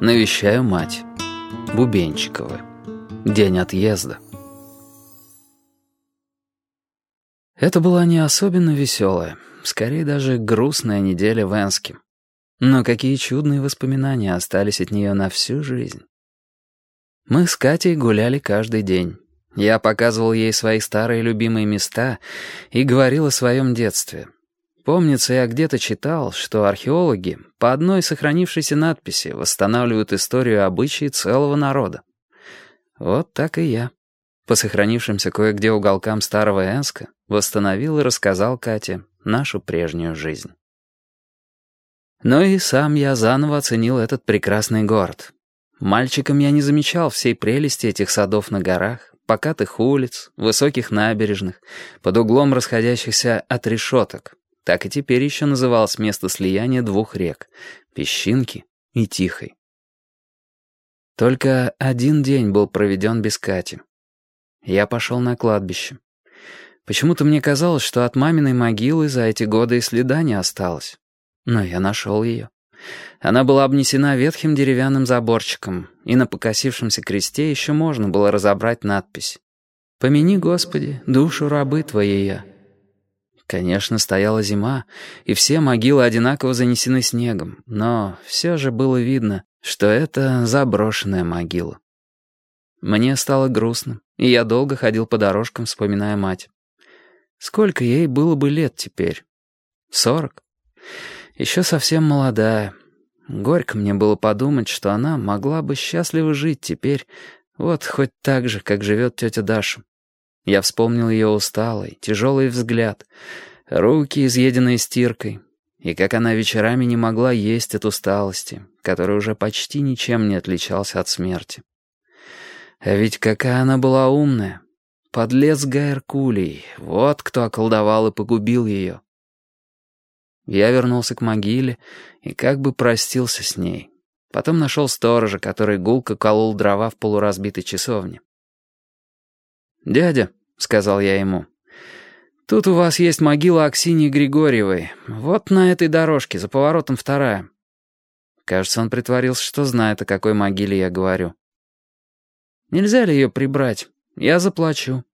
Навещаю мать. Бубенчиковы. День отъезда. Это была не особенно веселая, скорее даже грустная неделя в Энске. Но какие чудные воспоминания остались от нее на всю жизнь. Мы с Катей гуляли каждый день. Я показывал ей свои старые любимые места и говорил о своем детстве — Помнится, я где-то читал, что археологи по одной сохранившейся надписи восстанавливают историю обычаи целого народа. Вот так и я. По сохранившимся кое-где уголкам старого Энска восстановил и рассказал Кате нашу прежнюю жизнь. Но и сам я заново оценил этот прекрасный город. Мальчиком я не замечал всей прелести этих садов на горах, покатых улиц, высоких набережных, под углом расходящихся от решеток, так и теперь еще называлось место слияния двух рек — Песчинки и Тихой. Только один день был проведен без Кати. Я пошел на кладбище. Почему-то мне казалось, что от маминой могилы за эти годы и следа не осталось. Но я нашел ее. Она была обнесена ветхим деревянным заборчиком, и на покосившемся кресте еще можно было разобрать надпись «Помяни, Господи, душу рабы Твоей Конечно, стояла зима, и все могилы одинаково занесены снегом, но все же было видно, что это заброшенная могила. Мне стало грустно, и я долго ходил по дорожкам, вспоминая мать. Сколько ей было бы лет теперь? Сорок? Еще совсем молодая. Горько мне было подумать, что она могла бы счастливо жить теперь, вот хоть так же, как живет тетя Даша. Я вспомнил ее усталый, тяжелый взгляд, руки, изъеденные стиркой, и как она вечерами не могла есть от усталости, который уже почти ничем не отличался от смерти. А ведь какая она была умная. Подлец Гайркулей, вот кто околдовал и погубил ее. Я вернулся к могиле и как бы простился с ней. Потом нашел сторожа, который гулко колол дрова в полуразбитой часовне. «Дядя», — сказал я ему, — «тут у вас есть могила Аксиньи Григорьевой. Вот на этой дорожке, за поворотом вторая». Кажется, он притворился, что знает, о какой могиле я говорю. «Нельзя ли ее прибрать? Я заплачу».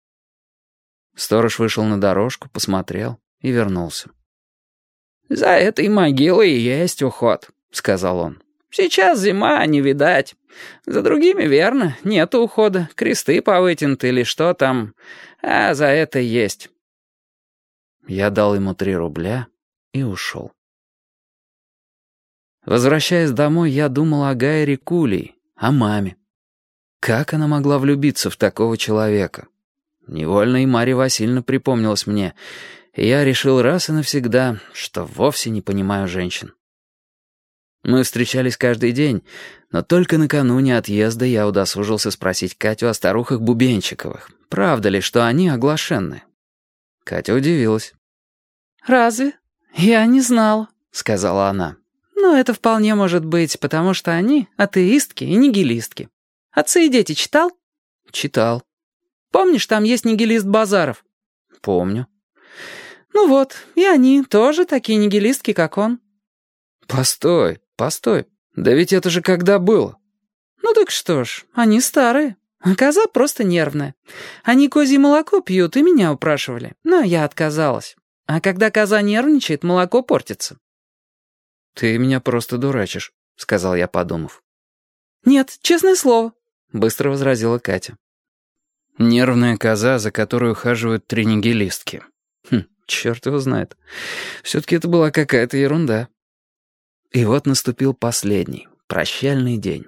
Сторож вышел на дорожку, посмотрел и вернулся. «За этой могилой есть уход», — сказал он. «Сейчас зима, не видать. За другими, верно, нет ухода, кресты повытянуты или что там, а за это есть». Я дал ему три рубля и ушел. Возвращаясь домой, я думал о Гайре Кулей, о маме. Как она могла влюбиться в такого человека? Невольно и Марья Васильевна припомнилась мне, я решил раз и навсегда, что вовсе не понимаю женщин. Мы встречались каждый день, но только накануне отъезда я удосужился спросить Катю о старухах Бубенчиковых. Правда ли, что они оглашенные? Катя удивилась. «Разве? Я не знала», — сказала она. «Но это вполне может быть, потому что они атеистки и нигилистки. Отцы и дети читал?» «Читал». «Помнишь, там есть нигилист Базаров?» «Помню». «Ну вот, и они тоже такие нигилистки, как он». «Постой, «Постой, да ведь это же когда было?» «Ну так что ж, они старые. А коза просто нервная. Они козье молоко пьют и меня упрашивали, но я отказалась. А когда коза нервничает, молоко портится». «Ты меня просто дурачишь», — сказал я, подумав. «Нет, честное слово», — быстро возразила Катя. «Нервная коза, за которую ухаживают тренигелистки. Хм, черт его знает. Все-таки это была какая-то ерунда». И вот наступил последний, прощальный день.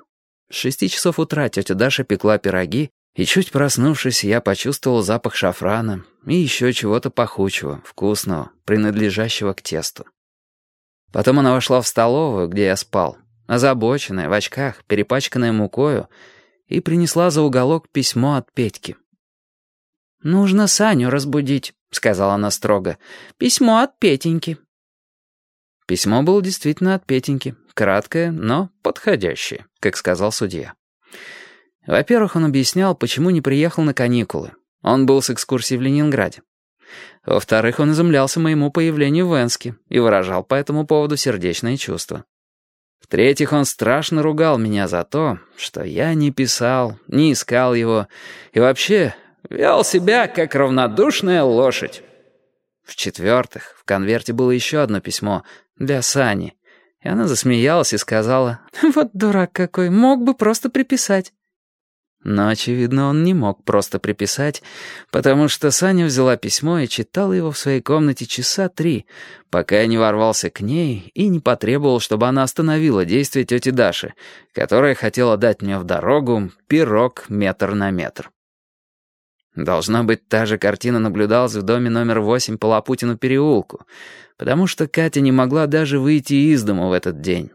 Шести часов утра тетя Даша пекла пироги, и чуть проснувшись, я почувствовал запах шафрана и еще чего-то пахучего, вкусного, принадлежащего к тесту. Потом она вошла в столовую, где я спал, озабоченная, в очках, перепачканная мукою, и принесла за уголок письмо от Петьки. «Нужно Саню разбудить», — сказала она строго. «Письмо от Петеньки». Письмо было действительно от Петеньки, краткое, но подходящее, как сказал судья. Во-первых, он объяснял, почему не приехал на каникулы. Он был с экскурсией в Ленинграде. Во-вторых, он изумлялся моему появлению в Энске и выражал по этому поводу сердечные чувства. В-третьих, он страшно ругал меня за то, что я не писал, не искал его и вообще вел себя как равнодушная лошадь. В-четвертых, в конверте было еще одно письмо для Сани, и она засмеялась и сказала, «Вот дурак какой, мог бы просто приписать». Но, очевидно, он не мог просто приписать, потому что Саня взяла письмо и читала его в своей комнате часа три, пока я не ворвался к ней и не потребовал, чтобы она остановила действие тети Даши, которая хотела дать мне в дорогу пирог метр на метр. Должна быть, та же картина наблюдалась в доме номер восемь по Лапутину переулку, потому что Катя не могла даже выйти из дома в этот день.